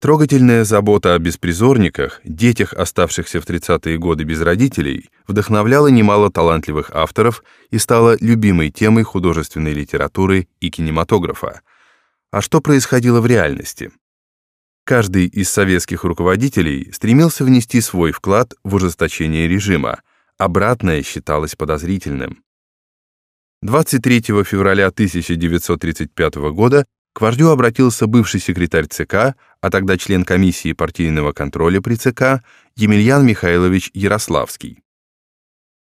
Трогательная забота о беспризорниках, детях, оставшихся в 30-е годы без родителей, вдохновляла немало талантливых авторов и стала любимой темой художественной литературы и кинематографа. А что происходило в реальности? Каждый из советских руководителей стремился внести свой вклад в ужесточение режима, обратное считалось подозрительным. 23 февраля 1935 года к вождю обратился бывший секретарь ЦК, а тогда член комиссии партийного контроля при ЦК Емельян Михайлович Ярославский.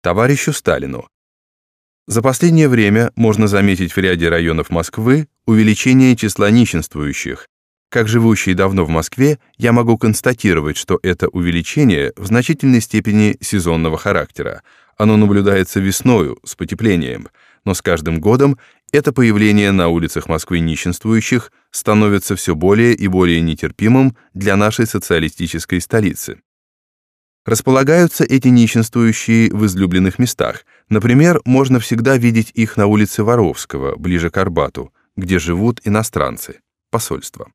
Товарищу Сталину. За последнее время можно заметить в ряде районов Москвы увеличение числа нищенствующих. Как живущий давно в Москве, я могу констатировать, что это увеличение в значительной степени сезонного характера. Оно наблюдается весною с потеплением, но с каждым годом это появление на улицах Москвы нищенствующих становится все более и более нетерпимым для нашей социалистической столицы. Располагаются эти нищенствующие в излюбленных местах. Например, можно всегда видеть их на улице Воровского, ближе к Арбату, где живут иностранцы, посольство.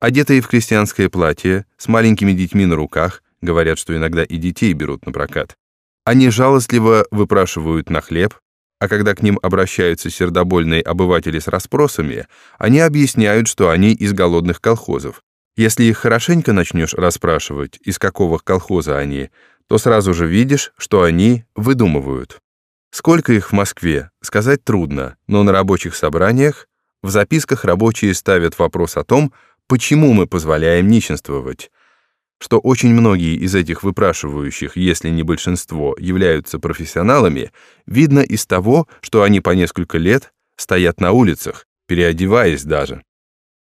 Одетые в крестьянское платье, с маленькими детьми на руках, говорят, что иногда и детей берут на прокат, они жалостливо выпрашивают на хлеб, а когда к ним обращаются сердобольные обыватели с расспросами, они объясняют, что они из голодных колхозов. Если их хорошенько начнешь расспрашивать, из какого колхоза они, то сразу же видишь, что они выдумывают. Сколько их в Москве, сказать трудно, но на рабочих собраниях в записках рабочие ставят вопрос о том, почему мы позволяем нищенствовать, что очень многие из этих выпрашивающих, если не большинство, являются профессионалами, видно из того, что они по несколько лет стоят на улицах, переодеваясь даже.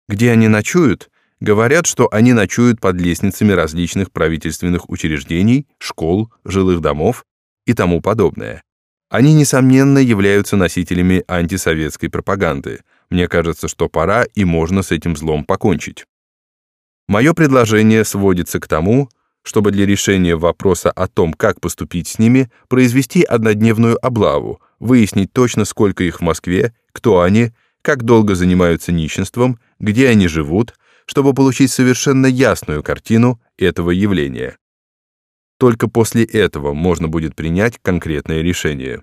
Где они ночуют? Говорят, что они ночуют под лестницами различных правительственных учреждений, школ, жилых домов и тому подобное. Они, несомненно, являются носителями антисоветской пропаганды. Мне кажется, что пора и можно с этим злом покончить. Мое предложение сводится к тому, чтобы для решения вопроса о том, как поступить с ними, произвести однодневную облаву, выяснить точно, сколько их в Москве, кто они, как долго занимаются нищенством, где они живут, чтобы получить совершенно ясную картину этого явления. Только после этого можно будет принять конкретное решение.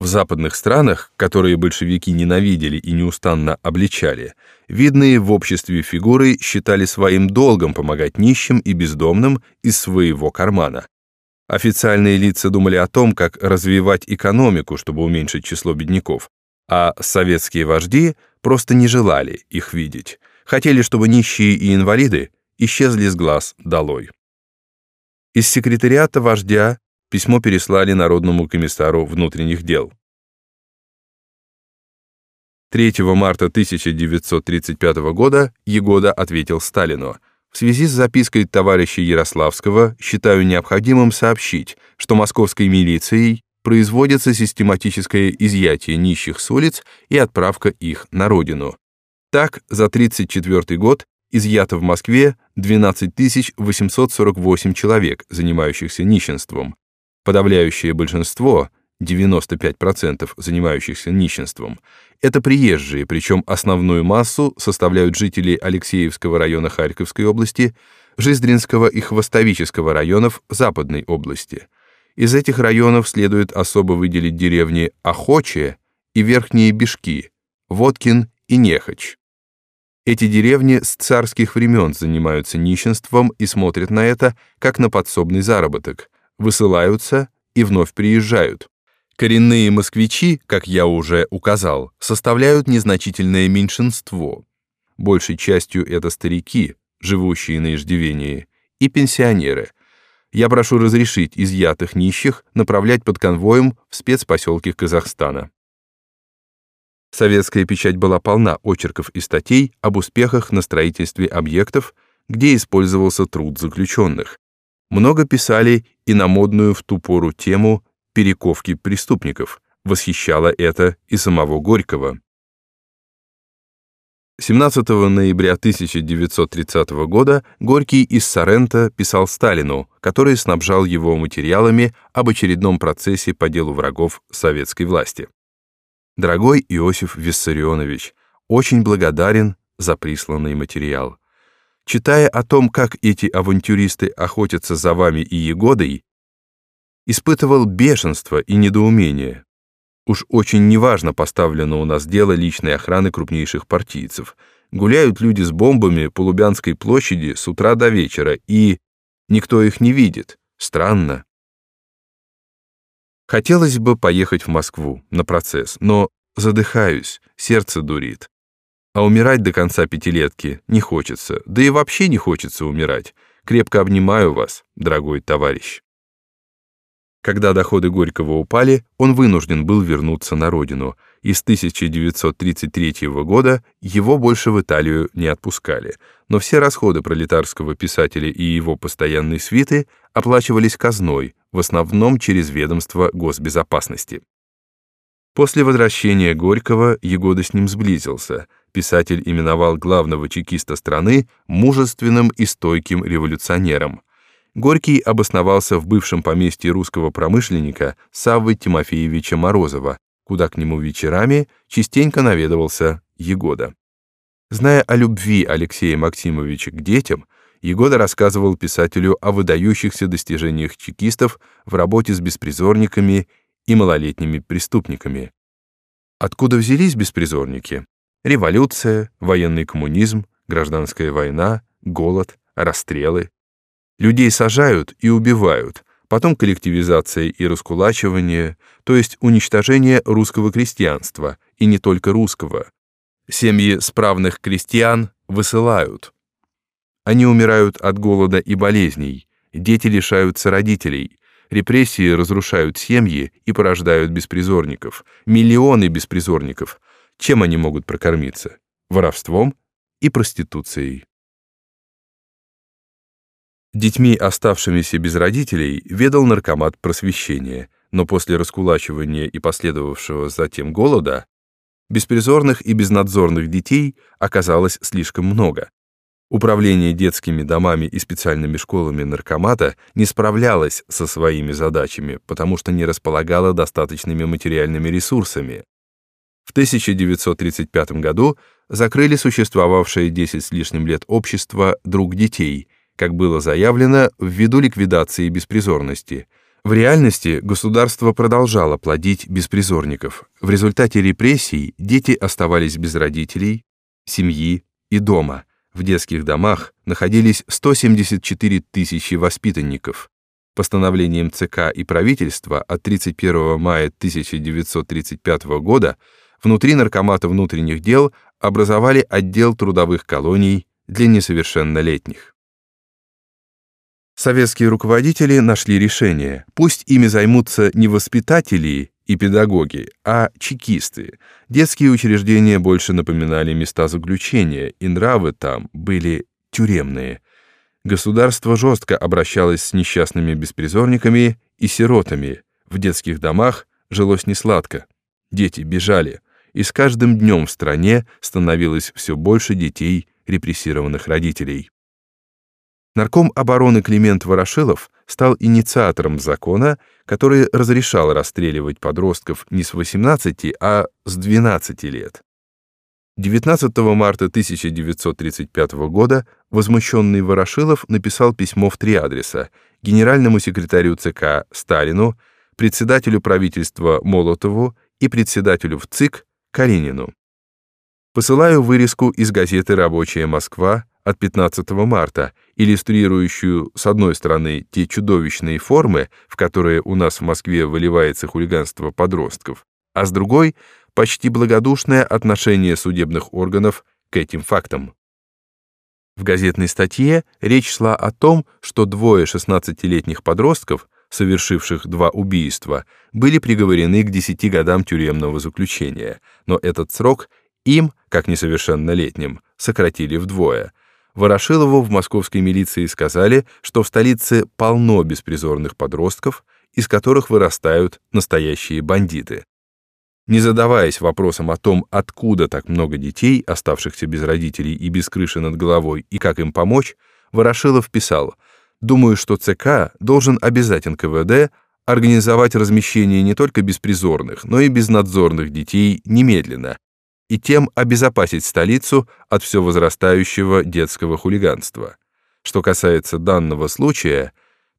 В западных странах, которые большевики ненавидели и неустанно обличали, видные в обществе фигуры считали своим долгом помогать нищим и бездомным из своего кармана. Официальные лица думали о том, как развивать экономику, чтобы уменьшить число бедняков, а советские вожди просто не желали их видеть, хотели, чтобы нищие и инвалиды исчезли с глаз долой. Из секретариата вождя Письмо переслали Народному комиссару внутренних дел. 3 марта 1935 года Егода ответил Сталину. В связи с запиской товарища Ярославского считаю необходимым сообщить, что московской милицией производится систематическое изъятие нищих с улиц и отправка их на родину. Так, за 1934 год изъято в Москве 12 848 человек, занимающихся нищенством, Подавляющее большинство, 95% занимающихся нищенством, это приезжие, причем основную массу составляют жители Алексеевского района Харьковской области, Жиздринского и Хвостовического районов Западной области. Из этих районов следует особо выделить деревни Охочие и Верхние Бишки, Водкин и Нехач. Эти деревни с царских времен занимаются нищенством и смотрят на это как на подсобный заработок – высылаются и вновь приезжают. Коренные москвичи, как я уже указал, составляют незначительное меньшинство. Большей частью это старики, живущие на иждивении, и пенсионеры. Я прошу разрешить изъятых нищих направлять под конвоем в спецпоселки Казахстана. Советская печать была полна очерков и статей об успехах на строительстве объектов, где использовался труд заключенных, много писали и на модную в ту пору тему перековки преступников. Восхищало это и самого Горького. 17 ноября 1930 года Горький из Сорента писал Сталину, который снабжал его материалами об очередном процессе по делу врагов советской власти. «Дорогой Иосиф Виссарионович, очень благодарен за присланный материал. Читая о том, как эти авантюристы охотятся за вами и Егодой, испытывал бешенство и недоумение. Уж очень неважно поставлено у нас дело личной охраны крупнейших партийцев. Гуляют люди с бомбами по Лубянской площади с утра до вечера, и никто их не видит. Странно. Хотелось бы поехать в Москву на процесс, но задыхаюсь, сердце дурит. А умирать до конца пятилетки не хочется, да и вообще не хочется умирать. Крепко обнимаю вас, дорогой товарищ. Когда доходы Горького упали, он вынужден был вернуться на родину, и с 1933 года его больше в Италию не отпускали, но все расходы пролетарского писателя и его постоянной свиты оплачивались казной, в основном через ведомство госбезопасности. После возвращения Горького Егода с ним сблизился. Писатель именовал главного чекиста страны мужественным и стойким революционером. Горький обосновался в бывшем поместье русского промышленника Саввы Тимофеевича Морозова, куда к нему вечерами частенько наведывался Егода. Зная о любви Алексея Максимовича к детям, Егода рассказывал писателю о выдающихся достижениях чекистов в работе с беспризорниками и малолетними преступниками. Откуда взялись беспризорники? Революция, военный коммунизм, гражданская война, голод, расстрелы. Людей сажают и убивают, потом коллективизация и раскулачивание, то есть уничтожение русского крестьянства, и не только русского. Семьи справных крестьян высылают. Они умирают от голода и болезней, дети лишаются родителей, Репрессии разрушают семьи и порождают беспризорников. Миллионы беспризорников. Чем они могут прокормиться? Воровством и проституцией. Детьми, оставшимися без родителей, ведал наркомат просвещения, но после раскулачивания и последовавшего затем голода беспризорных и безнадзорных детей оказалось слишком много. Управление детскими домами и специальными школами наркомата не справлялось со своими задачами, потому что не располагало достаточными материальными ресурсами. В 1935 году закрыли существовавшее 10 с лишним лет общество «Друг детей», как было заявлено, ввиду ликвидации беспризорности. В реальности государство продолжало плодить беспризорников. В результате репрессий дети оставались без родителей, семьи и дома – в детских домах находились 174 тысячи воспитанников. Постановлением ЦК и правительства от 31 мая 1935 года внутри Наркомата внутренних дел образовали отдел трудовых колоний для несовершеннолетних. Советские руководители нашли решение. Пусть ими займутся не воспитатели и педагоги, а чекисты. Детские учреждения больше напоминали места заключения, и нравы там были тюремные. Государство жестко обращалось с несчастными беспризорниками и сиротами. В детских домах жилось несладко. Дети бежали, и с каждым днем в стране становилось все больше детей репрессированных родителей. Нарком обороны Климент Ворошилов стал инициатором закона, который разрешал расстреливать подростков не с 18, а с 12 лет. 19 марта 1935 года возмущенный Ворошилов написал письмо в три адреса генеральному секретарю ЦК Сталину, председателю правительства Молотову и председателю в ЦИК Калинину. Посылаю вырезку из газеты «Рабочая Москва» от 15 марта, иллюстрирующую, с одной стороны, те чудовищные формы, в которые у нас в Москве выливается хулиганство подростков, а с другой — почти благодушное отношение судебных органов к этим фактам. В газетной статье речь шла о том, что двое 16-летних подростков, совершивших два убийства, были приговорены к 10 годам тюремного заключения, но этот срок им, как несовершеннолетним, сократили вдвое — Ворошилову в московской милиции сказали, что в столице полно беспризорных подростков, из которых вырастают настоящие бандиты. Не задаваясь вопросом о том, откуда так много детей, оставшихся без родителей и без крыши над головой, и как им помочь, Ворошилов писал, «Думаю, что ЦК должен обязать НКВД организовать размещение не только беспризорных, но и безнадзорных детей немедленно, и тем обезопасить столицу от все возрастающего детского хулиганства. Что касается данного случая,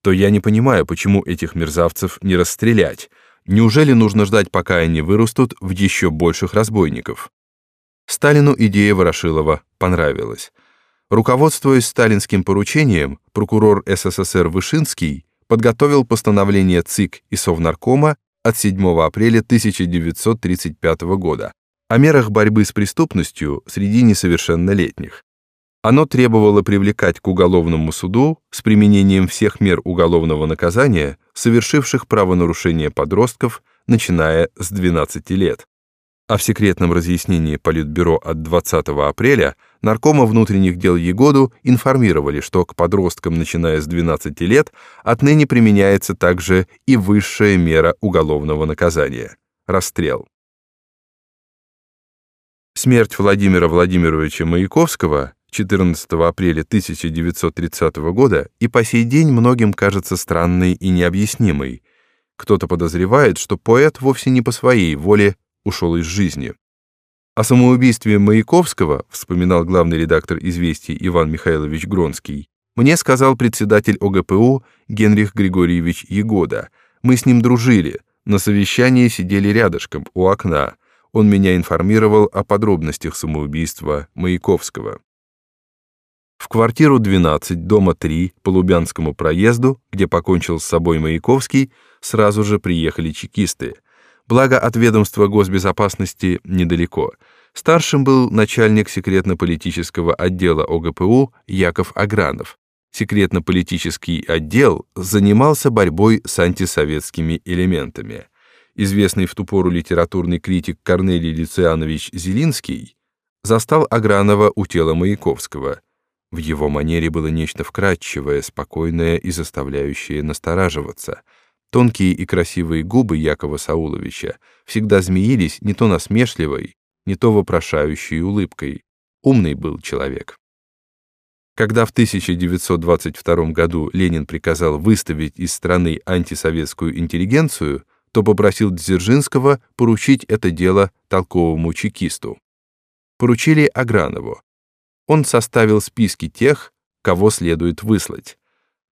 то я не понимаю, почему этих мерзавцев не расстрелять. Неужели нужно ждать, пока они вырастут в еще больших разбойников? Сталину идея Ворошилова понравилась. Руководствуясь сталинским поручением, прокурор СССР Вышинский подготовил постановление ЦИК и Совнаркома от 7 апреля 1935 года о мерах борьбы с преступностью среди несовершеннолетних. Оно требовало привлекать к уголовному суду с применением всех мер уголовного наказания совершивших правонарушения подростков, начиная с 12 лет. А в секретном разъяснении Политбюро от 20 апреля Наркома внутренних дел Егоду информировали, что к подросткам, начиная с 12 лет, отныне применяется также и высшая мера уголовного наказания — расстрел. Смерть Владимира Владимировича Маяковского 14 апреля 1930 года и по сей день многим кажется странной и необъяснимой. Кто-то подозревает, что поэт вовсе не по своей воле ушел из жизни. О самоубийстве Маяковского, вспоминал главный редактор «Известий» Иван Михайлович Гронский, мне сказал председатель ОГПУ Генрих Григорьевич Егода. Мы с ним дружили, на совещании сидели рядышком у окна. Он меня информировал о подробностях самоубийства Маяковского. В квартиру 12, дома 3, по Лубянскому проезду, где покончил с собой Маяковский, сразу же приехали чекисты — Благо от ведомства госбезопасности недалеко. Старшим был начальник секретно-политического отдела ОГПУ Яков Агранов. Секретно-политический отдел занимался борьбой с антисоветскими элементами. Известный в ту пору литературный критик Корнелий Люцианович Зелинский застал Агранова у тела Маяковского. В его манере было нечто вкрадчивое, спокойное и заставляющее настораживаться — Тонкие и красивые губы Якова Сауловича всегда змеились не то насмешливой, не то вопрошающей улыбкой. Умный был человек. Когда в 1922 году Ленин приказал выставить из страны антисоветскую интеллигенцию, то попросил Дзержинского поручить это дело толковому чекисту. Поручили Агранову. Он составил списки тех, кого следует выслать.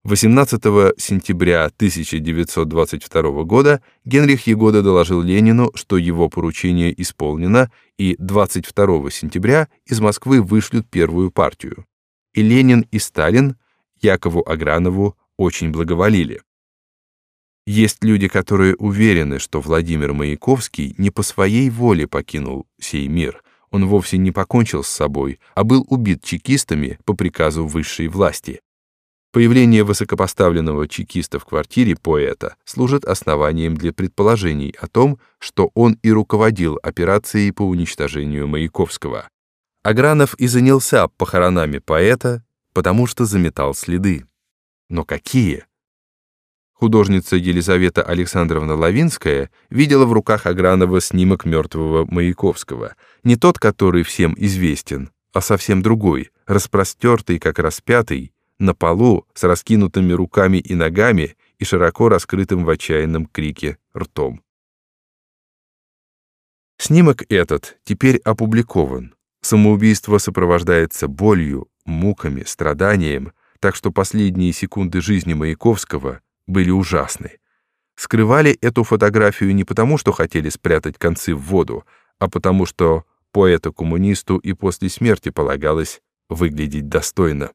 18 сентября 1922 года Генрих Егода доложил Ленину, что его поручение исполнено, и 22 сентября из Москвы вышлют первую партию. И Ленин, и Сталин Якову Агранову очень благоволили. Есть люди, которые уверены, что Владимир Маяковский не по своей воле покинул сей мир. Он вовсе не покончил с собой, а был убит чекистами по приказу высшей власти. Появление высокопоставленного чекиста в квартире поэта служит основанием для предположений о том, что он и руководил операцией по уничтожению Маяковского. Агранов и занялся похоронами поэта, потому что заметал следы. Но какие? Художница Елизавета Александровна Лавинская видела в руках Агранова снимок мертвого Маяковского, не тот, который всем известен, а совсем другой, распростертый, как распятый, на полу с раскинутыми руками и ногами и широко раскрытым в отчаянном крике ртом. Снимок этот теперь опубликован. Самоубийство сопровождается болью, муками, страданием, так что последние секунды жизни Маяковского были ужасны. Скрывали эту фотографию не потому, что хотели спрятать концы в воду, а потому что поэту-коммунисту и после смерти полагалось выглядеть достойно.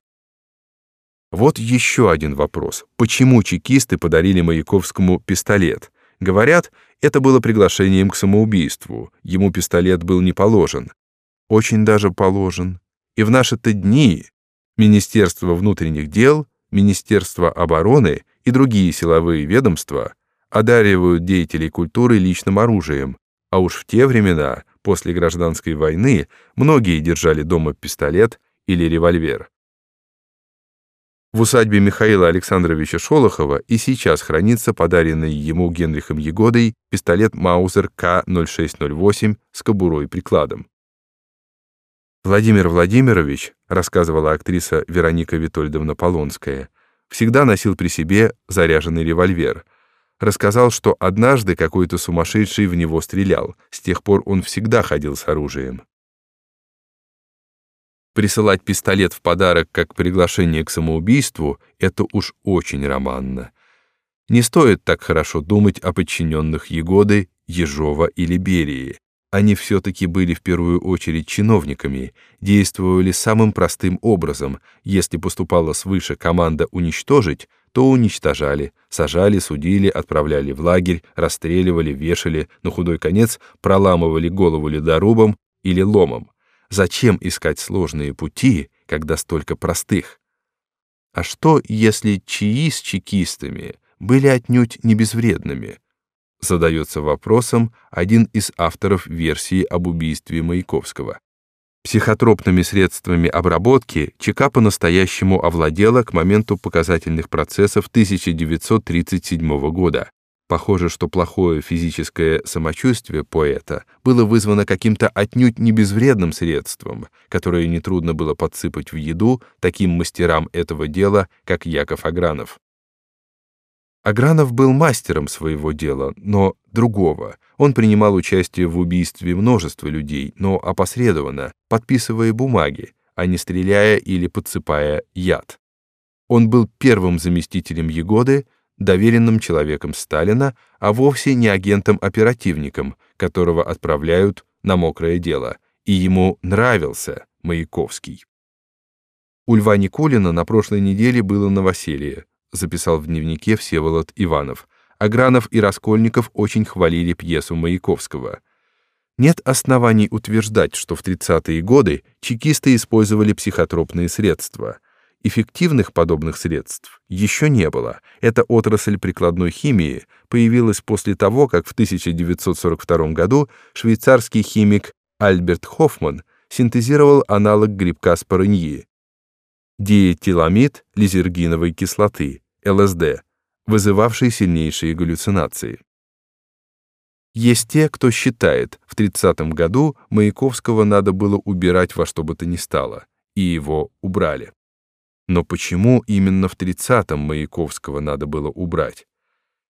Вот еще один вопрос. Почему чекисты подарили Маяковскому пистолет? Говорят, это было приглашением к самоубийству. Ему пистолет был не положен. Очень даже положен. И в наши-то дни Министерство внутренних дел, Министерство обороны и другие силовые ведомства одаривают деятелей культуры личным оружием, а уж в те времена, после гражданской войны, многие держали дома пистолет или револьвер. В усадьбе Михаила Александровича Шолохова и сейчас хранится подаренный ему Генрихом Егодой пистолет Маузер К-0608 с кобурой-прикладом. Владимир Владимирович, рассказывала актриса Вероника Витольдовна Полонская, всегда носил при себе заряженный револьвер. Рассказал, что однажды какой-то сумасшедший в него стрелял, с тех пор он всегда ходил с оружием. Присылать пистолет в подарок как приглашение к самоубийству — это уж очень романно. Не стоит так хорошо думать о подчиненных Егоды, Ежова или Берии. Они все-таки были в первую очередь чиновниками, действовали самым простым образом. Если поступала свыше команда «уничтожить», то уничтожали, сажали, судили, отправляли в лагерь, расстреливали, вешали, на худой конец проламывали голову ледорубом или ломом. Зачем искать сложные пути, когда столько простых? А что, если чаи с чекистами были отнюдь не безвредными? задается вопросом один из авторов версии об убийстве Маяковского. Психотропными средствами обработки ЧК по-настоящему овладела к моменту показательных процессов 1937 года. Похоже, что плохое физическое самочувствие поэта было вызвано каким-то отнюдь не безвредным средством, которое нетрудно было подсыпать в еду таким мастерам этого дела, как Яков Агранов. Агранов был мастером своего дела, но другого. Он принимал участие в убийстве множества людей, но опосредованно, подписывая бумаги, а не стреляя или подсыпая яд. Он был первым заместителем Егоды, доверенным человеком Сталина, а вовсе не агентом-оперативником, которого отправляют на мокрое дело, и ему нравился Маяковский. У Льва Никулина на прошлой неделе было новоселье записал в дневнике Всеволод Иванов. Агранов и Раскольников очень хвалили пьесу Маяковского. Нет оснований утверждать, что в 30-е годы чекисты использовали психотропные средства. Эффективных подобных средств еще не было. Эта отрасль прикладной химии появилась после того, как в 1942 году швейцарский химик Альберт Хоффман синтезировал аналог грибка спорыньи диэтиламид лизергиновой кислоты, ЛСД, вызывавший сильнейшие галлюцинации. Есть те, кто считает, в 30 году Маяковского надо было убирать во что бы то ни стало, и его убрали. Но почему именно в 30-м Маяковского надо было убрать?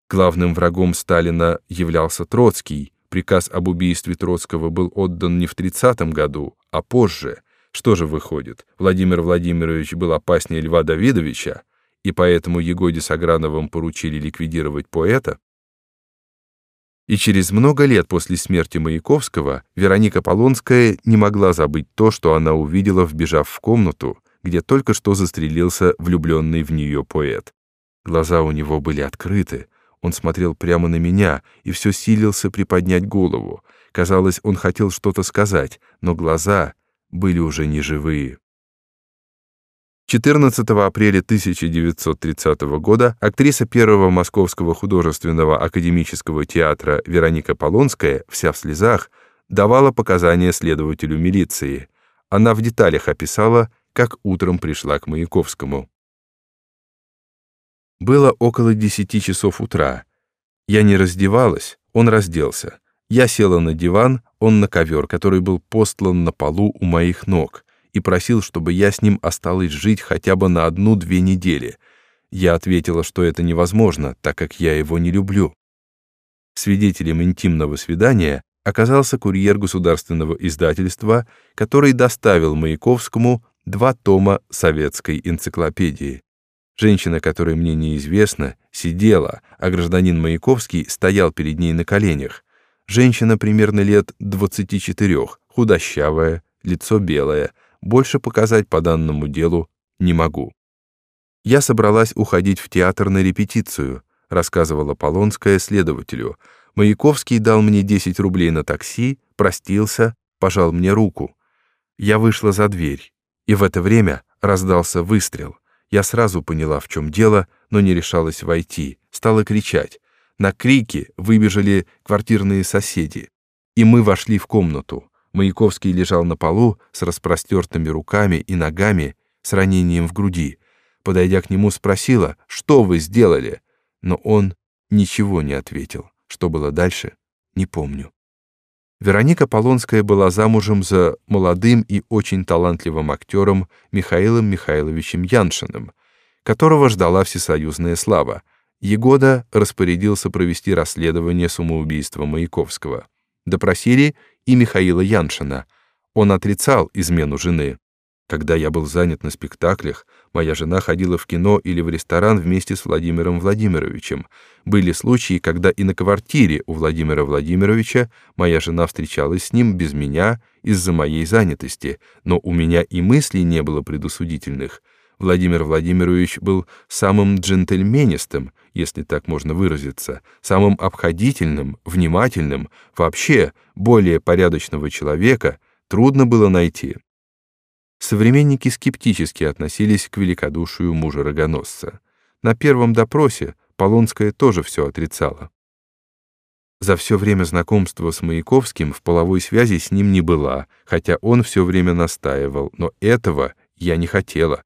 Главным врагом Сталина являлся Троцкий, приказ об убийстве Троцкого был отдан не в 30 году, а позже — что же выходит, Владимир Владимирович был опаснее Льва Давидовича, и поэтому Егоде с Аграновым поручили ликвидировать поэта? И через много лет после смерти Маяковского Вероника Полонская не могла забыть то, что она увидела, вбежав в комнату, где только что застрелился влюбленный в нее поэт. Глаза у него были открыты, он смотрел прямо на меня и все силился приподнять голову. Казалось, он хотел что-то сказать, но глаза были уже не живые. 14 апреля 1930 года актриса первого Московского художественного академического театра Вероника Полонская, вся в слезах, давала показания следователю милиции. Она в деталях описала, как утром пришла к Маяковскому. Было около 10 часов утра. Я не раздевалась, он разделся. Я села на диван, он на ковер, который был постлан на полу у моих ног, и просил, чтобы я с ним осталась жить хотя бы на одну-две недели. Я ответила, что это невозможно, так как я его не люблю. Свидетелем интимного свидания оказался курьер государственного издательства, который доставил Маяковскому два тома советской энциклопедии. Женщина, которая мне неизвестна, сидела, а гражданин Маяковский стоял перед ней на коленях. Женщина примерно лет 24, худощавая, лицо белое. Больше показать по данному делу не могу. Я собралась уходить в театр на репетицию, рассказывала Полонская следователю. Маяковский дал мне 10 рублей на такси, простился, пожал мне руку. Я вышла за дверь, и в это время раздался выстрел. Я сразу поняла, в чем дело, но не решалась войти, стала кричать. На крики выбежали квартирные соседи, и мы вошли в комнату. Маяковский лежал на полу с распростертыми руками и ногами, с ранением в груди. Подойдя к нему, спросила, что вы сделали, но он ничего не ответил. Что было дальше, не помню. Вероника Полонская была замужем за молодым и очень талантливым актером Михаилом Михайловичем Яншиным, которого ждала всесоюзная слава — Егода распорядился провести расследование самоубийства Маяковского. Допросили и Михаила Яншина. Он отрицал измену жены. Когда я был занят на спектаклях, моя жена ходила в кино или в ресторан вместе с Владимиром Владимировичем. Были случаи, когда и на квартире у Владимира Владимировича моя жена встречалась с ним без меня из-за моей занятости, но у меня и мыслей не было предусудительных. Владимир Владимирович был самым джентльменистым, если так можно выразиться, самым обходительным, внимательным, вообще более порядочного человека трудно было найти. Современники скептически относились к великодушию мужа-рогоносца. На первом допросе Полонская тоже все отрицала. За все время знакомства с Маяковским в половой связи с ним не была, хотя он все время настаивал, но этого я не хотела.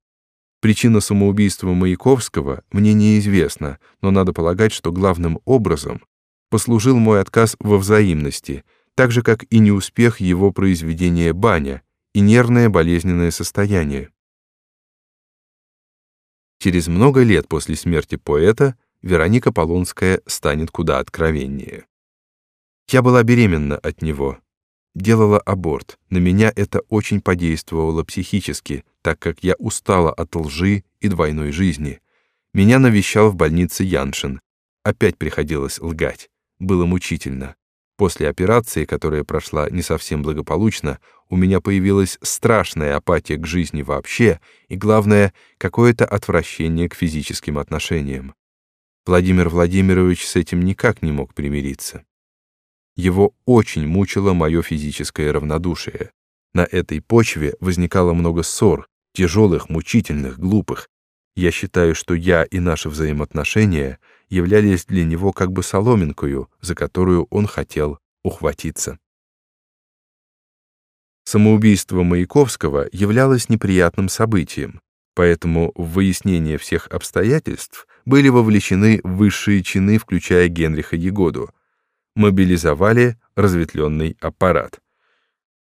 Причина самоубийства Маяковского мне неизвестна, но надо полагать, что главным образом послужил мой отказ во взаимности, так же, как и неуспех его произведения «Баня», и нервное болезненное состояние. Через много лет после смерти поэта Вероника Полонская станет куда откровеннее. Я была беременна от него, делала аборт. На меня это очень подействовало психически, так как я устала от лжи и двойной жизни. Меня навещал в больнице Яншин. Опять приходилось лгать. Было мучительно. После операции, которая прошла не совсем благополучно, у меня появилась страшная апатия к жизни вообще и, главное, какое-то отвращение к физическим отношениям. Владимир Владимирович с этим никак не мог примириться. Его очень мучило мое физическое равнодушие. На этой почве возникало много ссор, тяжелых, мучительных, глупых. Я считаю, что я и наши взаимоотношения — являлись для него как бы соломинкою, за которую он хотел ухватиться. Самоубийство Маяковского являлось неприятным событием, поэтому в выяснение всех обстоятельств были вовлечены высшие чины, включая Генриха Егоду. Мобилизовали разветвленный аппарат.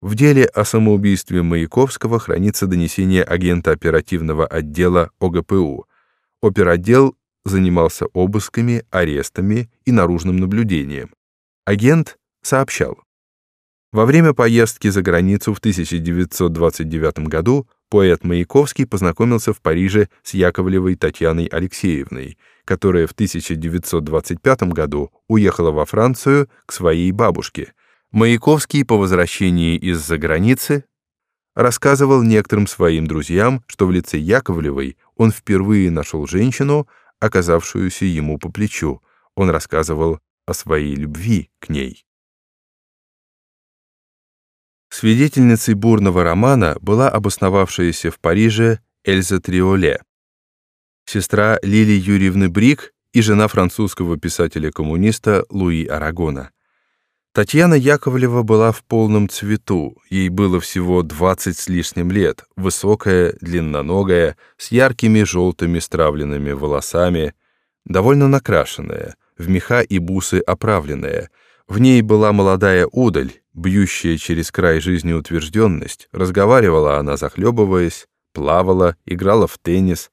В деле о самоубийстве Маяковского хранится донесение агента оперативного отдела ОГПУ. Оперотдел занимался обысками, арестами и наружным наблюдением. Агент сообщал. Во время поездки за границу в 1929 году поэт Маяковский познакомился в Париже с Яковлевой Татьяной Алексеевной, которая в 1925 году уехала во Францию к своей бабушке. Маяковский по возвращении из-за границы рассказывал некоторым своим друзьям, что в лице Яковлевой он впервые нашел женщину, оказавшуюся ему по плечу. Он рассказывал о своей любви к ней. Свидетельницей бурного романа была обосновавшаяся в Париже Эльза Триоле, сестра Лили Юрьевны Брик и жена французского писателя-коммуниста Луи Арагона. Татьяна Яковлева была в полном цвету, ей было всего 20 с лишним лет, высокая, длинноногая, с яркими желтыми стравленными волосами, довольно накрашенная, в меха и бусы оправленная. В ней была молодая удаль, бьющая через край жизнеутвержденность, разговаривала она, захлебываясь, плавала, играла в теннис,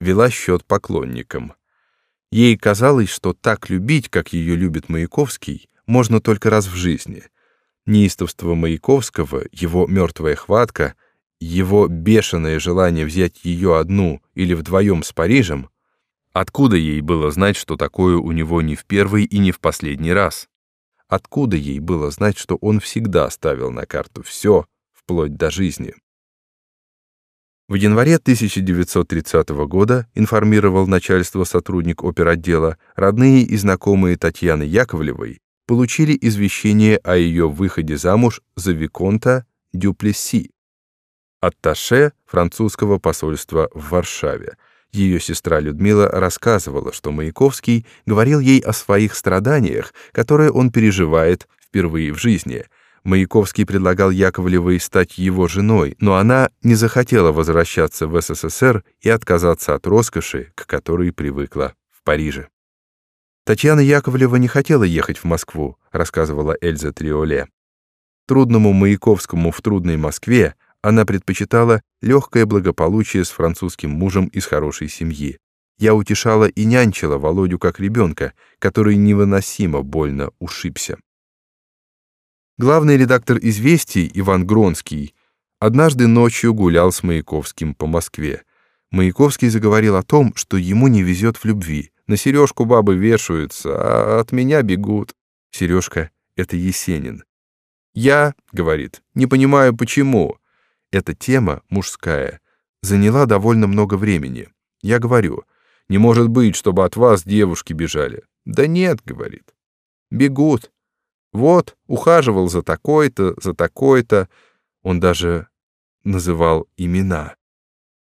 вела счет поклонникам. Ей казалось, что так любить, как ее любит Маяковский — можно только раз в жизни. Неистовство Маяковского, его мертвая хватка, его бешеное желание взять ее одну или вдвоем с Парижем, откуда ей было знать, что такое у него не в первый и не в последний раз? Откуда ей было знать, что он всегда ставил на карту все, вплоть до жизни? В январе 1930 года информировал начальство сотрудник оперотдела, родные и знакомые Татьяны Яковлевой получили извещение о ее выходе замуж за Виконта Дюплесси, атташе французского посольства в Варшаве. Ее сестра Людмила рассказывала, что Маяковский говорил ей о своих страданиях, которые он переживает впервые в жизни. Маяковский предлагал Яковлевой стать его женой, но она не захотела возвращаться в СССР и отказаться от роскоши, к которой привыкла в Париже. Татьяна Яковлева не хотела ехать в Москву, рассказывала Эльза Триоле. Трудному Маяковскому в трудной Москве она предпочитала легкое благополучие с французским мужем из хорошей семьи. Я утешала и нянчила Володю как ребенка, который невыносимо больно ушибся. Главный редактор «Известий» Иван Гронский Однажды ночью гулял с Маяковским по Москве. Маяковский заговорил о том, что ему не везет в любви. На сережку бабы вешаются, а от меня бегут. Сережка — это Есенин. «Я, — говорит, — не понимаю, почему». Эта тема, мужская, заняла довольно много времени. Я говорю, не может быть, чтобы от вас девушки бежали. Да нет, — говорит, — бегут. Вот, ухаживал за такой-то, за такой-то. Он даже называл имена.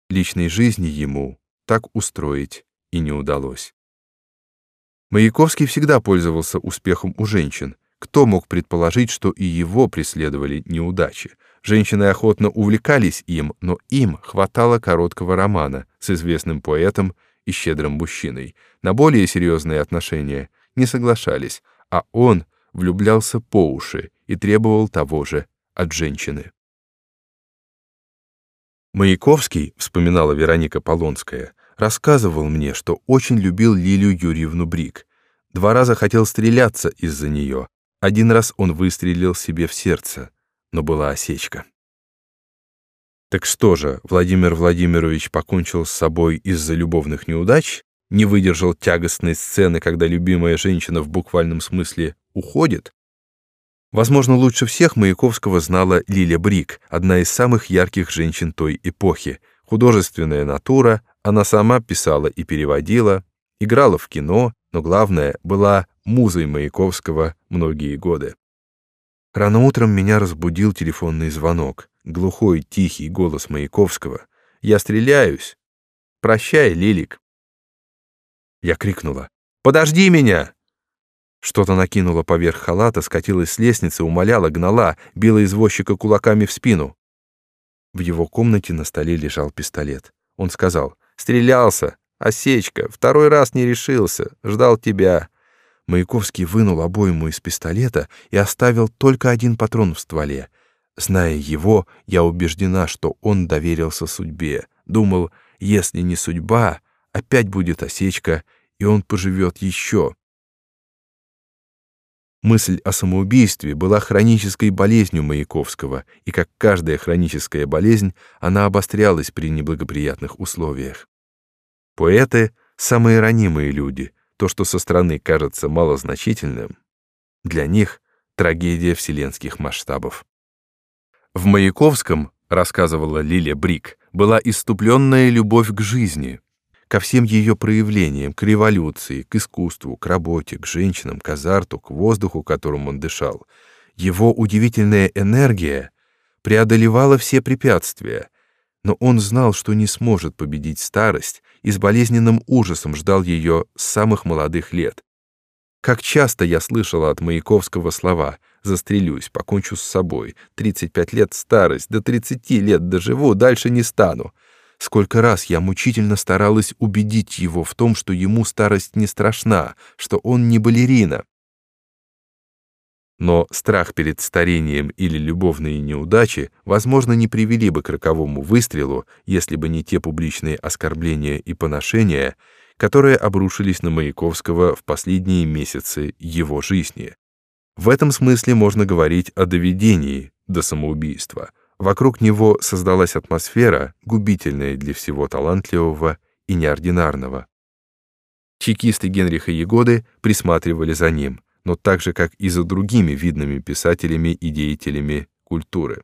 Личной жизни ему так устроить и не удалось. Маяковский всегда пользовался успехом у женщин. Кто мог предположить, что и его преследовали неудачи? Женщины охотно увлекались им, но им хватало короткого романа с известным поэтом и щедрым мужчиной. На более серьезные отношения не соглашались, а он влюблялся по уши и требовал того же от женщины. Маяковский, вспоминала Вероника Полонская, рассказывал мне, что очень любил Лилию Юрьевну Брик. Два раза хотел стреляться из-за нее. Один раз он выстрелил себе в сердце, но была осечка. Так что же, Владимир Владимирович покончил с собой из-за любовных неудач, не выдержал тягостной сцены, когда любимая женщина в буквальном смысле уходит? Возможно, лучше всех Маяковского знала Лиля Брик, одна из самых ярких женщин той эпохи. Художественная натура, она сама писала и переводила, играла в кино, но главное, была музой Маяковского многие годы. Рано утром меня разбудил телефонный звонок, глухой, тихий голос Маяковского. «Я стреляюсь! Прощай, Лилик!» Я крикнула. «Подожди меня!» Что-то накинула поверх халата, скатилась с лестницы, умоляла, гнала, била извозчика кулаками в спину. В его комнате на столе лежал пистолет. Он сказал, «Стрелялся! Осечка! Второй раз не решился! Ждал тебя!» Маяковский вынул обойму из пистолета и оставил только один патрон в стволе. Зная его, я убеждена, что он доверился судьбе. Думал, если не судьба, опять будет осечка, и он поживет еще. Мысль о самоубийстве была хронической болезнью Маяковского, и как каждая хроническая болезнь, она обострялась при неблагоприятных условиях. Поэты — самые ранимые люди. То, что со стороны кажется малозначительным, для них — трагедия вселенских масштабов. В Маяковском, рассказывала Лилия Брик, была иступленная любовь к жизни — ко всем ее проявлениям, к революции, к искусству, к работе, к женщинам, к азарту, к воздуху, которым он дышал. Его удивительная энергия преодолевала все препятствия, но он знал, что не сможет победить старость и с болезненным ужасом ждал ее с самых молодых лет. Как часто я слышала от Маяковского слова «застрелюсь, покончу с собой, 35 лет старость, до 30 лет доживу, дальше не стану». Сколько раз я мучительно старалась убедить его в том, что ему старость не страшна, что он не балерина. Но страх перед старением или любовные неудачи, возможно, не привели бы к роковому выстрелу, если бы не те публичные оскорбления и поношения, которые обрушились на Маяковского в последние месяцы его жизни. В этом смысле можно говорить о доведении до самоубийства — Вокруг него создалась атмосфера, губительная для всего талантливого и неординарного. Чекисты Генриха Егоды присматривали за ним, но так же, как и за другими видными писателями и деятелями культуры.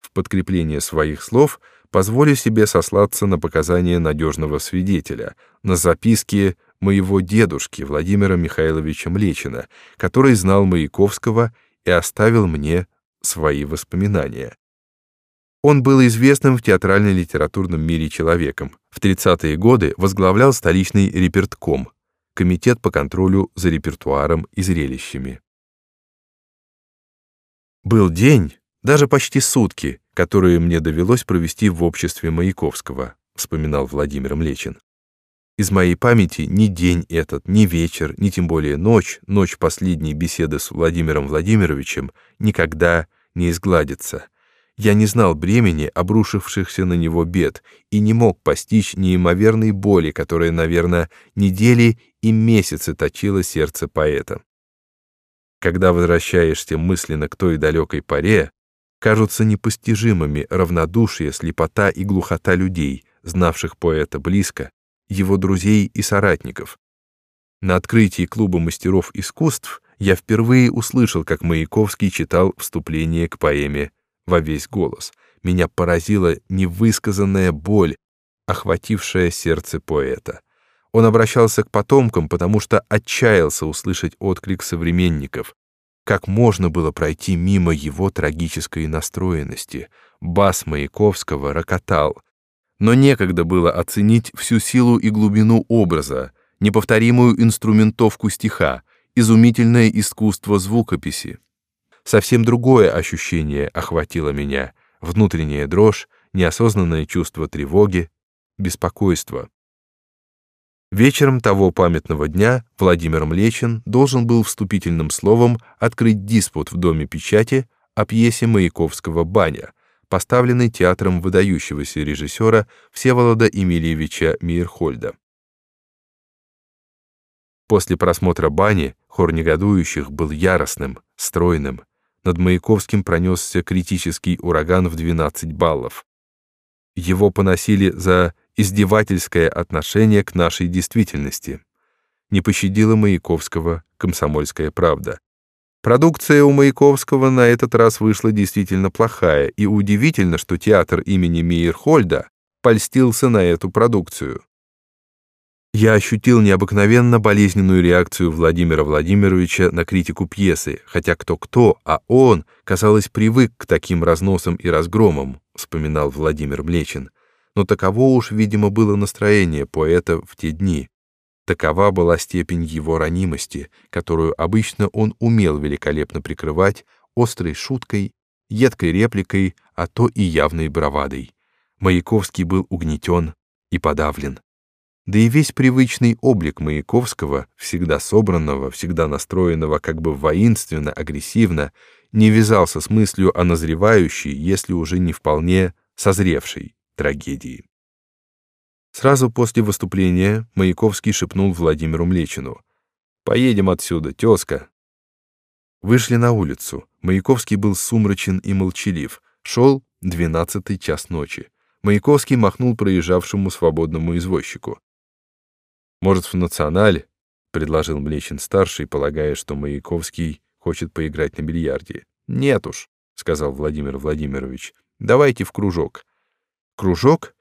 В подкрепление своих слов позволю себе сослаться на показания надежного свидетеля, на записки моего дедушки Владимира Михайловича Млечина, который знал Маяковского и оставил мне свои воспоминания. Он был известным в театрально-литературном мире человеком. В 30-е годы возглавлял столичный репертком, комитет по контролю за репертуаром и зрелищами. Был день, даже почти сутки, которые мне довелось провести в обществе Маяковского, вспоминал Владимир Млечин. Из моей памяти ни день этот, ни вечер, ни тем более ночь, ночь последней беседы с Владимиром Владимировичем никогда не изгладится. Я не знал бремени обрушившихся на него бед и не мог постичь неимоверной боли, которая, наверное, недели и месяцы точила сердце поэта. Когда возвращаешься мысленно к той далекой поре, кажутся непостижимыми равнодушие, слепота и глухота людей, знавших поэта близко, его друзей и соратников. На открытии клуба мастеров искусств я впервые услышал, как Маяковский читал вступление к поэме во весь голос. Меня поразила невысказанная боль, охватившая сердце поэта. Он обращался к потомкам, потому что отчаялся услышать отклик современников. Как можно было пройти мимо его трагической настроенности? Бас Маяковского рокотал. Но некогда было оценить всю силу и глубину образа, неповторимую инструментовку стиха, изумительное искусство звукописи. Совсем другое ощущение охватило меня, внутренняя дрожь, неосознанное чувство тревоги, беспокойства. Вечером того памятного дня Владимир Млечин должен был вступительным словом открыть диспут в Доме печати о пьесе Маяковского «Баня», поставленной театром выдающегося режиссера Всеволода Емельевича Мейерхольда. После просмотра «Бани» хор негодующих был яростным, стройным. Над Маяковским пронесся критический ураган в 12 баллов. Его поносили за издевательское отношение к нашей действительности. Не пощадила Маяковского «Комсомольская правда». Продукция у Маяковского на этот раз вышла действительно плохая, и удивительно, что театр имени Мейерхольда польстился на эту продукцию. Я ощутил необыкновенно болезненную реакцию Владимира Владимировича на критику пьесы, хотя кто-кто, а он, казалось, привык к таким разносам и разгромам, вспоминал Владимир Млечин но таково уж, видимо, было настроение поэта в те дни. Такова была степень его ранимости, которую обычно он умел великолепно прикрывать острой шуткой, едкой репликой, а то и явной бравадой. Маяковский был угнетен и подавлен. Да и весь привычный облик Маяковского, всегда собранного, всегда настроенного как бы воинственно, агрессивно, не вязался с мыслью о назревающей, если уже не вполне созревшей трагедии. Сразу после выступления Маяковский шепнул Владимиру Млечину. «Поедем отсюда, тезка». Вышли на улицу. Маяковский был сумрачен и молчалив. Шел двенадцатый час ночи. Маяковский махнул проезжавшему свободному извозчику. «Может, в национале?» — предложил Млечин-старший, полагая, что Маяковский хочет поиграть на бильярде. «Нет уж», — сказал Владимир Владимирович, — «давайте в кружок. Кружок,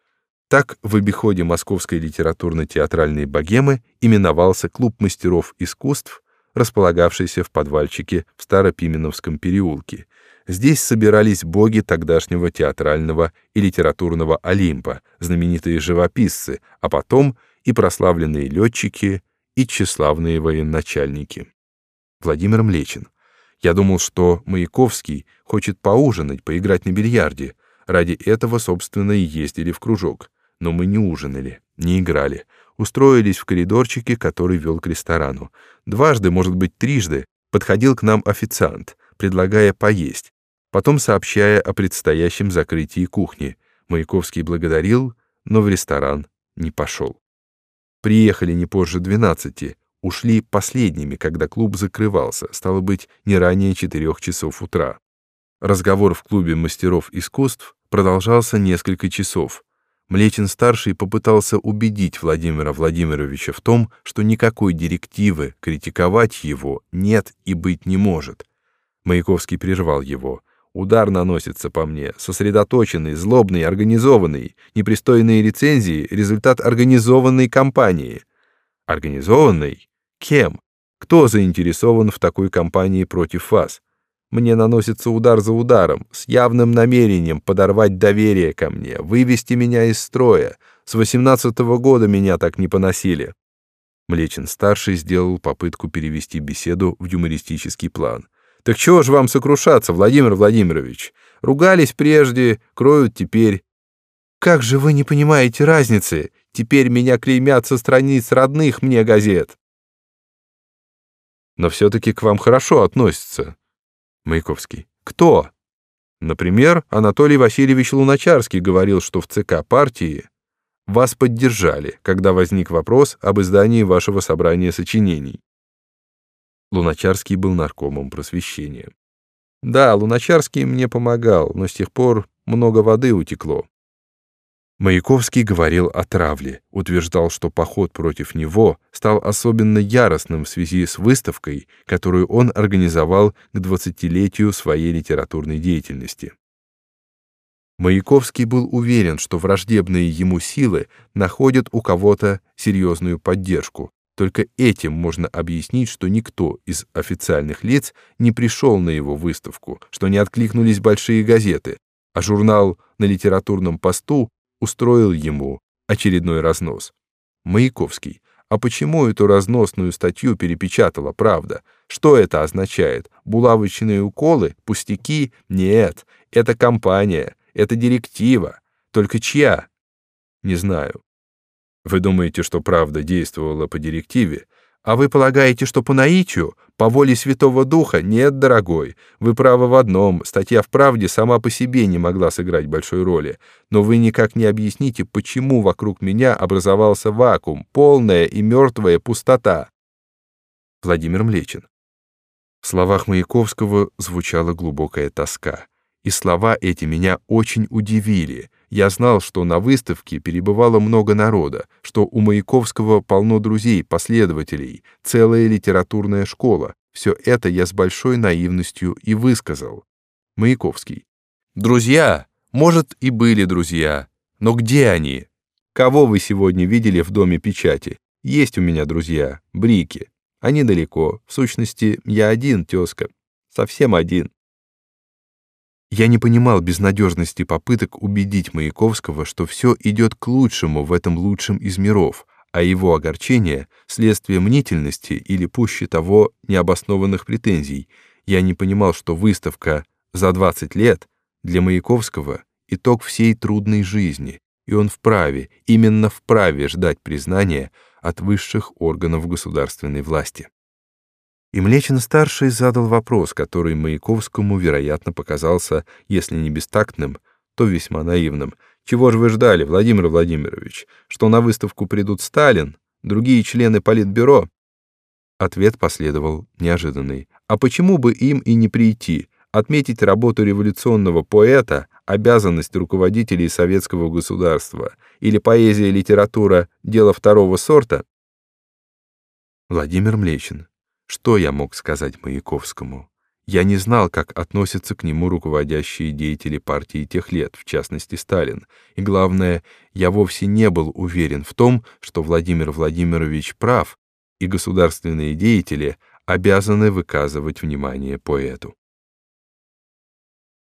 так в обиходе московской литературно-театральной богемы именовался клуб мастеров искусств, располагавшийся в подвальчике в Старопименовском переулке. Здесь собирались боги тогдашнего театрального и литературного Олимпа, знаменитые живописцы, а потом и прославленные летчики, и тщеславные военачальники. Владимир Млечин. Я думал, что Маяковский хочет поужинать, поиграть на бильярде, Ради этого, собственно, и ездили в кружок. Но мы не ужинали, не играли. Устроились в коридорчике, который вел к ресторану. Дважды, может быть, трижды, подходил к нам официант, предлагая поесть, потом сообщая о предстоящем закрытии кухни. Маяковский благодарил, но в ресторан не пошел. Приехали не позже двенадцати, ушли последними, когда клуб закрывался, стало быть, не ранее четырех часов утра. Разговор в клубе мастеров искусств продолжался несколько часов. Млечин-старший попытался убедить Владимира Владимировича в том, что никакой директивы критиковать его нет и быть не может. Маяковский прервал его. Удар наносится по мне, сосредоточенный, злобный, организованный. Непристойные рецензии — результат организованной кампании. Организованной? Кем? Кто заинтересован в такой кампании против вас? Мне наносится удар за ударом, с явным намерением подорвать доверие ко мне, вывести меня из строя. С восемнадцатого года меня так не поносили. Млечин-старший сделал попытку перевести беседу в юмористический план. «Так чего же вам сокрушаться, Владимир Владимирович? Ругались прежде, кроют теперь». «Как же вы не понимаете разницы? Теперь меня клеймят со страниц родных мне газет». «Но все-таки к вам хорошо относятся», Маяковский. Кто? Например, Анатолий Васильевич Луначарский говорил, что в ЦК партии вас поддержали, когда возник вопрос об издании вашего собрания сочинений. Луначарский был наркомом просвещения. Да, Луначарский мне помогал, но с тех пор много воды утекло. Маяковский говорил о травле, утверждал, что поход против него стал особенно яростным в связи с выставкой, которую он организовал к двадцатилетию своей литературной деятельности. Маяковский был уверен, что враждебные ему силы находят у кого-то серьезную поддержку. Только этим можно объяснить, что никто из официальных лиц не пришел на его выставку, что не откликнулись большие газеты, а журнал на литературном посту устроил ему очередной разнос. Маяковский. А почему эту разносную статью перепечатала правда? Что это означает? Булавочные уколы? Пустяки? Нет, это компания, это директива. Только чья? Не знаю. Вы думаете, что правда действовала по директиве? А вы полагаете, что по наитию, по воле Святого Духа? Нет, дорогой, вы правы в одном. Статья в «Правде» сама по себе не могла сыграть большой роли. Но вы никак не объясните, почему вокруг меня образовался вакуум, полная и мертвая пустота. Владимир Млечин. В словах Маяковского звучала глубокая тоска. И слова эти меня очень удивили — я знал, что на выставке перебывало много народа, что у Маяковского полно друзей, последователей, целая литературная школа. Все это я с большой наивностью и высказал. Маяковский. Друзья, может, и были друзья, но где они? Кого вы сегодня видели в доме печати? Есть у меня друзья, брики. Они далеко. В сущности, я один, тезка. Совсем один. Я не понимал безнадежности попыток убедить Маяковского, что все идет к лучшему в этом лучшем из миров, а его огорчение — следствие мнительности или, пуще того, необоснованных претензий. Я не понимал, что выставка за 20 лет для Маяковского — итог всей трудной жизни, и он вправе, именно вправе ждать признания от высших органов государственной власти. И Млечин-старший задал вопрос, который Маяковскому, вероятно, показался, если не бестактным, то весьма наивным. «Чего же вы ждали, Владимир Владимирович? Что на выставку придут Сталин, другие члены Политбюро?» Ответ последовал неожиданный. «А почему бы им и не прийти? Отметить работу революционного поэта — обязанность руководителей советского государства. Или поэзия и литература — дело второго сорта?» Владимир Млечин что я мог сказать Маяковскому? Я не знал, как относятся к нему руководящие деятели партии тех лет, в частности Сталин. И главное, я вовсе не был уверен в том, что Владимир Владимирович прав, и государственные деятели обязаны выказывать внимание поэту.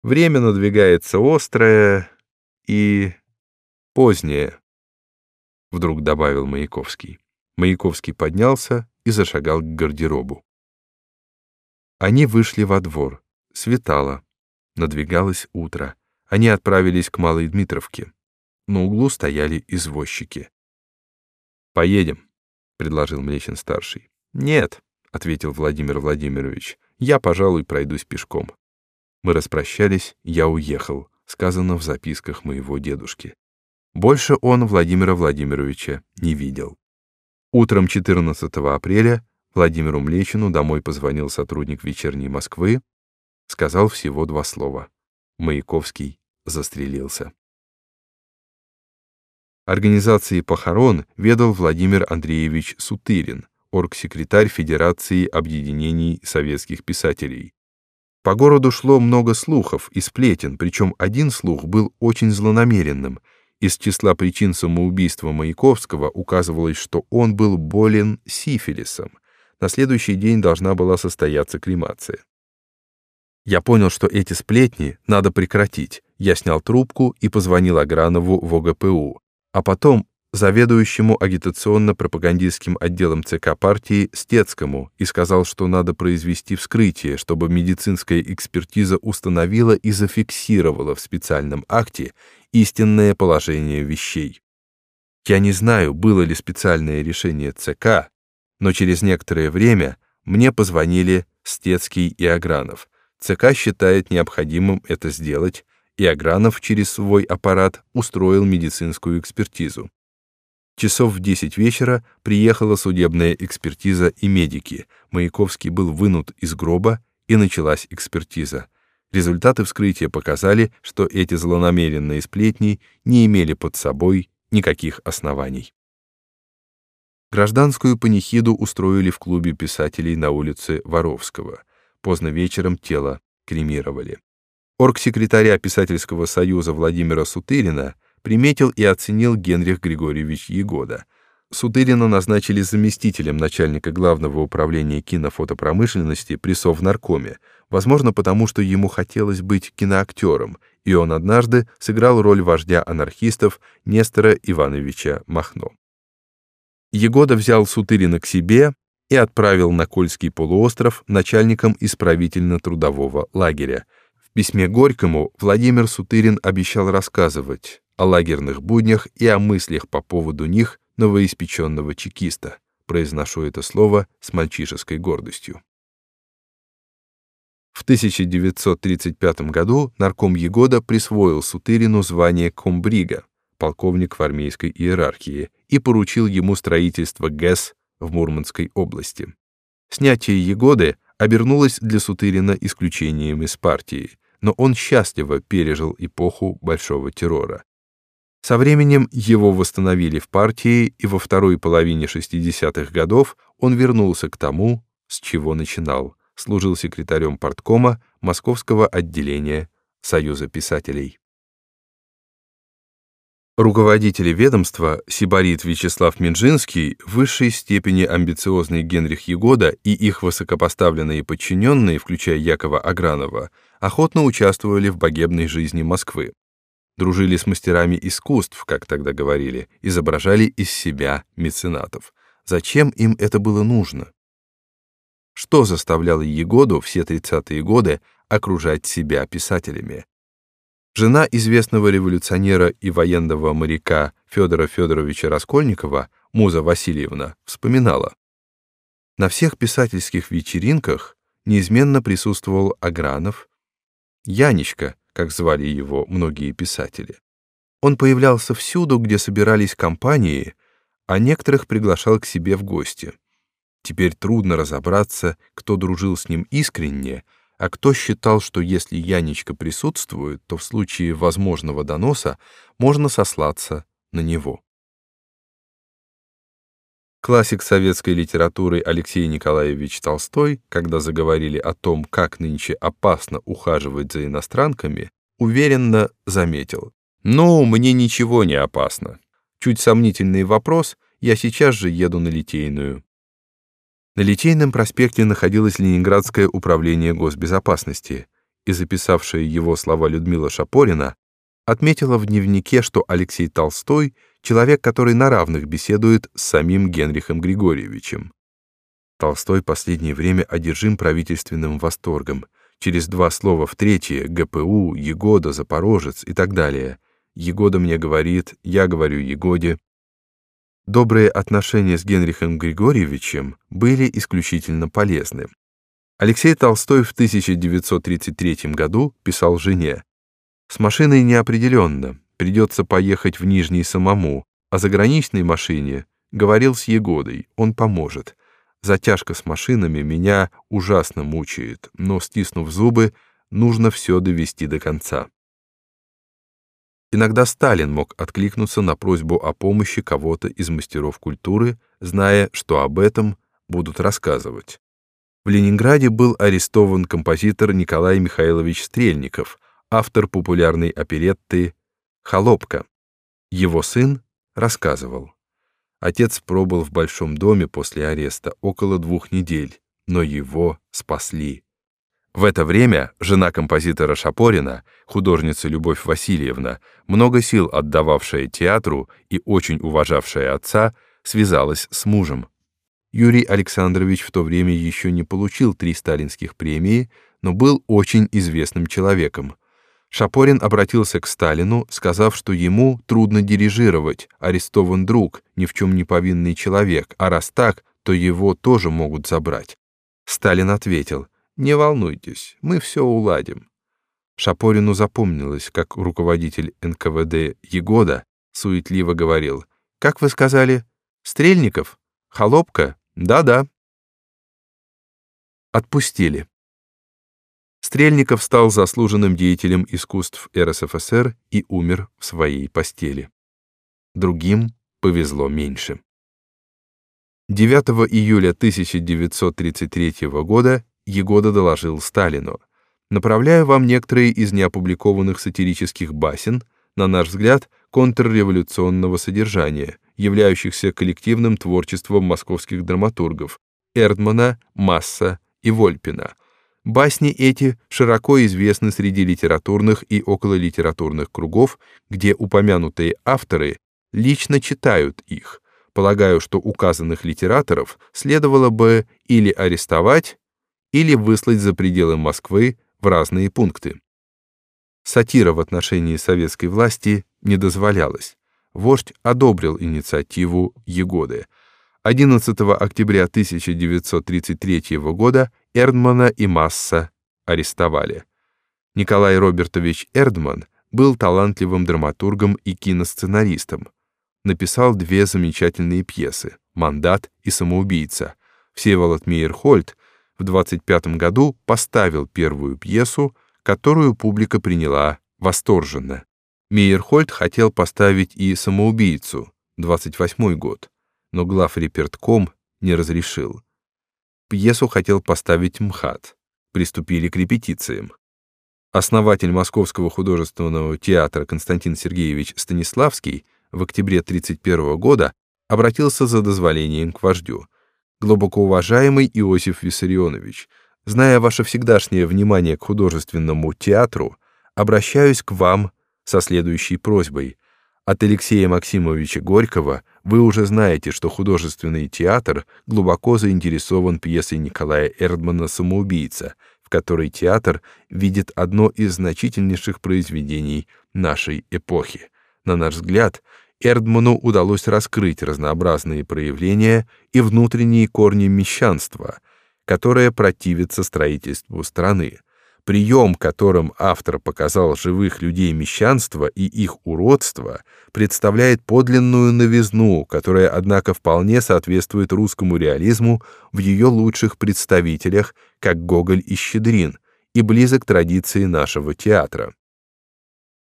Время надвигается острое и позднее, вдруг добавил Маяковский. Маяковский поднялся и зашагал к гардеробу. Они вышли во двор. Светало. Надвигалось утро. Они отправились к Малой Дмитровке. На углу стояли извозчики. «Поедем», — предложил Млечин-старший. «Нет», — ответил Владимир Владимирович, — «я, пожалуй, пройдусь пешком». Мы распрощались, я уехал, сказано в записках моего дедушки. Больше он Владимира Владимировича не видел. Утром 14 апреля Владимиру Млечину домой позвонил сотрудник «Вечерней Москвы», сказал всего два слова. Маяковский застрелился. Организацией похорон ведал Владимир Андреевич Сутырин, оргсекретарь Федерации объединений советских писателей. По городу шло много слухов и сплетен, причем один слух был очень злонамеренным — из числа причин самоубийства Маяковского указывалось, что он был болен сифилисом. На следующий день должна была состояться кремация. Я понял, что эти сплетни надо прекратить. Я снял трубку и позвонил Агранову в ОГПУ, а потом заведующему агитационно-пропагандистским отделом ЦК партии Стецкому и сказал, что надо произвести вскрытие, чтобы медицинская экспертиза установила и зафиксировала в специальном акте истинное положение вещей. Я не знаю, было ли специальное решение ЦК, но через некоторое время мне позвонили Стецкий и Агранов. ЦК считает необходимым это сделать, и Агранов через свой аппарат устроил медицинскую экспертизу. Часов в 10 вечера приехала судебная экспертиза и медики. Маяковский был вынут из гроба, и началась экспертиза. Результаты вскрытия показали, что эти злонамеренные сплетни не имели под собой никаких оснований. Гражданскую панихиду устроили в клубе писателей на улице Воровского. Поздно вечером тело кремировали. Оргсекретаря Писательского союза Владимира Сутырина приметил и оценил Генрих Григорьевич Егода. Сутырина назначили заместителем начальника главного управления кинофотопромышленности при Совнаркоме, возможно, потому что ему хотелось быть киноактером, и он однажды сыграл роль вождя анархистов Нестора Ивановича Махно. Егода взял Сутырина к себе и отправил на Кольский полуостров начальником исправительно-трудового лагеря. В письме Горькому Владимир Сутырин обещал рассказывать о лагерных буднях и о мыслях по поводу них новоиспеченного чекиста. Произношу это слово с мальчишеской гордостью. В 1935 году нарком Егода присвоил Сутырину звание комбрига, полковник в армейской иерархии, и поручил ему строительство ГЭС в Мурманской области. Снятие Егоды обернулось для Сутырина исключением из партии, но он счастливо пережил эпоху большого террора. Со временем его восстановили в партии, и во второй половине 60-х годов он вернулся к тому, с чего начинал. Служил секретарем парткома Московского отделения Союза писателей. Руководители ведомства Сибарит Вячеслав Минжинский, высшей степени амбициозный Генрих Егода и их высокопоставленные подчиненные, включая Якова Агранова, охотно участвовали в богемной жизни Москвы. Дружили с мастерами искусств, как тогда говорили, изображали из себя меценатов. Зачем им это было нужно? Что заставляло Егоду все 30-е годы окружать себя писателями? Жена известного революционера и военного моряка Федора Федоровича Раскольникова, Муза Васильевна, вспоминала. На всех писательских вечеринках неизменно присутствовал Агранов, Янечка, как звали его многие писатели. Он появлялся всюду, где собирались компании, а некоторых приглашал к себе в гости. Теперь трудно разобраться, кто дружил с ним искренне, а кто считал, что если Янечка присутствует, то в случае возможного доноса можно сослаться на него. Классик советской литературы Алексей Николаевич Толстой, когда заговорили о том, как нынче опасно ухаживать за иностранками, уверенно заметил. «Ну, мне ничего не опасно. Чуть сомнительный вопрос, я сейчас же еду на Литейную. На Литейном проспекте находилось Ленинградское управление госбезопасности, и записавшая его слова Людмила Шапорина отметила в дневнике, что Алексей Толстой — человек, который на равных беседует с самим Генрихом Григорьевичем. Толстой последнее время одержим правительственным восторгом. Через два слова в третье — ГПУ, Егода, Запорожец и так далее. Егода мне говорит, я говорю Егоде, Добрые отношения с Генрихом Григорьевичем были исключительно полезны. Алексей Толстой в 1933 году писал жене «С машиной неопределенно, придется поехать в Нижний самому, а заграничной машине говорил с Егодой, он поможет. Затяжка с машинами меня ужасно мучает, но, стиснув зубы, нужно все довести до конца». Иногда Сталин мог откликнуться на просьбу о помощи кого-то из мастеров культуры, зная, что об этом будут рассказывать. В Ленинграде был арестован композитор Николай Михайлович Стрельников, автор популярной оперетты «Холопка». Его сын рассказывал. Отец пробыл в большом доме после ареста около двух недель, но его спасли. В это время жена композитора Шапорина, художница Любовь Васильевна, много сил отдававшая театру и очень уважавшая отца, связалась с мужем. Юрий Александрович в то время еще не получил три сталинских премии, но был очень известным человеком. Шапорин обратился к Сталину, сказав, что ему трудно дирижировать, арестован друг, ни в чем не повинный человек, а раз так, то его тоже могут забрать. Сталин ответил — не волнуйтесь, мы все уладим. Шапорину запомнилось, как руководитель НКВД Егода суетливо говорил. «Как вы сказали? Стрельников? Холопка? Да-да». Отпустили. Стрельников стал заслуженным деятелем искусств РСФСР и умер в своей постели. Другим повезло меньше. 9 июля 1933 года Егода доложил Сталину. «Направляю вам некоторые из неопубликованных сатирических басен, на наш взгляд, контрреволюционного содержания, являющихся коллективным творчеством московских драматургов Эрдмана, Масса и Вольпина. Басни эти широко известны среди литературных и окололитературных кругов, где упомянутые авторы лично читают их. Полагаю, что указанных литераторов следовало бы или арестовать, или выслать за пределы Москвы в разные пункты. Сатира в отношении советской власти не дозволялась. Вождь одобрил инициативу Егоды. 11 октября 1933 года Эрдмана и Масса арестовали. Николай Робертович Эрдман был талантливым драматургом и киносценаристом. Написал две замечательные пьесы «Мандат» и «Самоубийца». Всеволод Мейерхольд в 25 году поставил первую пьесу, которую публика приняла восторженно. Мейерхольд хотел поставить и «Самоубийцу», 28 год, но главрепертком не разрешил. Пьесу хотел поставить МХАТ. Приступили к репетициям. Основатель Московского художественного театра Константин Сергеевич Станиславский в октябре 1931 года обратился за дозволением к вождю — глубоко уважаемый Иосиф Виссарионович, зная ваше всегдашнее внимание к художественному театру, обращаюсь к вам со следующей просьбой. От Алексея Максимовича Горького вы уже знаете, что художественный театр глубоко заинтересован пьесой Николая Эрдмана «Самоубийца», в которой театр видит одно из значительнейших произведений нашей эпохи. На наш взгляд, Эрдману удалось раскрыть разнообразные проявления и внутренние корни мещанства, которое противится строительству страны. Прием, которым автор показал живых людей мещанства и их уродство, представляет подлинную новизну, которая, однако, вполне соответствует русскому реализму в ее лучших представителях, как Гоголь и Щедрин, и близок традиции нашего театра.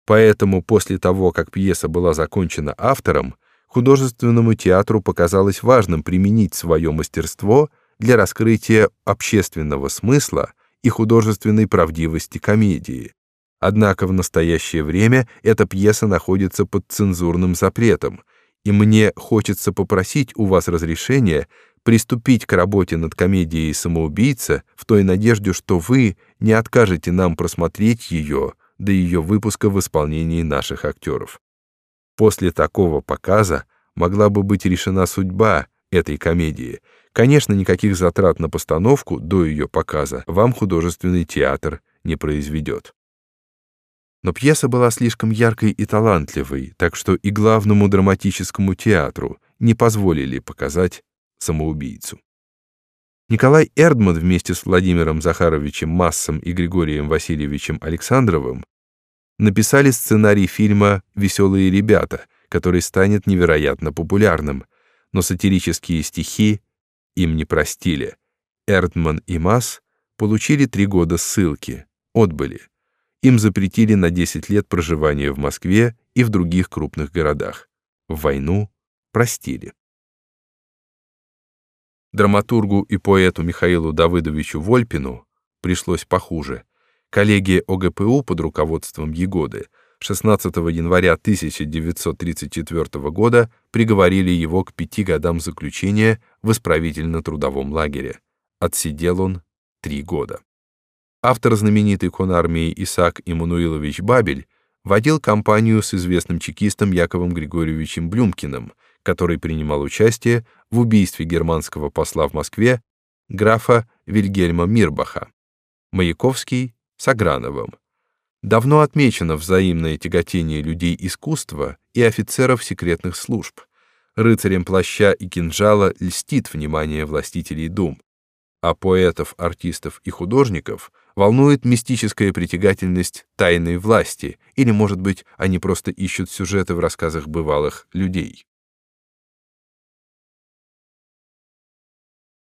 Поэтому после того, как пьеса была закончена автором, художественному театру показалось важным применить свое мастерство для раскрытия общественного смысла и художественной правдивости комедии. Однако в настоящее время эта пьеса находится под цензурным запретом, и мне хочется попросить у вас разрешения приступить к работе над комедией «Самоубийца» в той надежде, что вы не откажете нам просмотреть ее до ее выпуска в исполнении наших актеров. После такого показа могла бы быть решена судьба этой комедии. Конечно, никаких затрат на постановку до ее показа вам художественный театр не произведет. Но пьеса была слишком яркой и талантливой, так что и главному драматическому театру не позволили показать самоубийцу. Николай Эрдман вместе с Владимиром Захаровичем Массом и Григорием Васильевичем Александровым написали сценарий фильма «Веселые ребята», который станет невероятно популярным, но сатирические стихи им не простили. Эрдман и Масс получили три года ссылки, отбыли. Им запретили на 10 лет проживания в Москве и в других крупных городах. В войну простили. Драматургу и поэту Михаилу Давыдовичу Вольпину пришлось похуже. Коллегия ОГПУ под руководством Егоды 16 января 1934 года приговорили его к пяти годам заключения в исправительно-трудовом лагере. Отсидел он три года. Автор знаменитой конармии Исаак Иммануилович Бабель водил кампанию с известным чекистом Яковом Григорьевичем Блюмкиным, который принимал участие в убийстве германского посла в Москве графа Вильгельма Мирбаха. Маяковский с Аграновым. Давно отмечено взаимное тяготение людей искусства и офицеров секретных служб. Рыцарям плаща и кинжала льстит внимание властителей дум, а поэтов, артистов и художников волнует мистическая притягательность тайной власти, или, может быть, они просто ищут сюжеты в рассказах бывалых людей.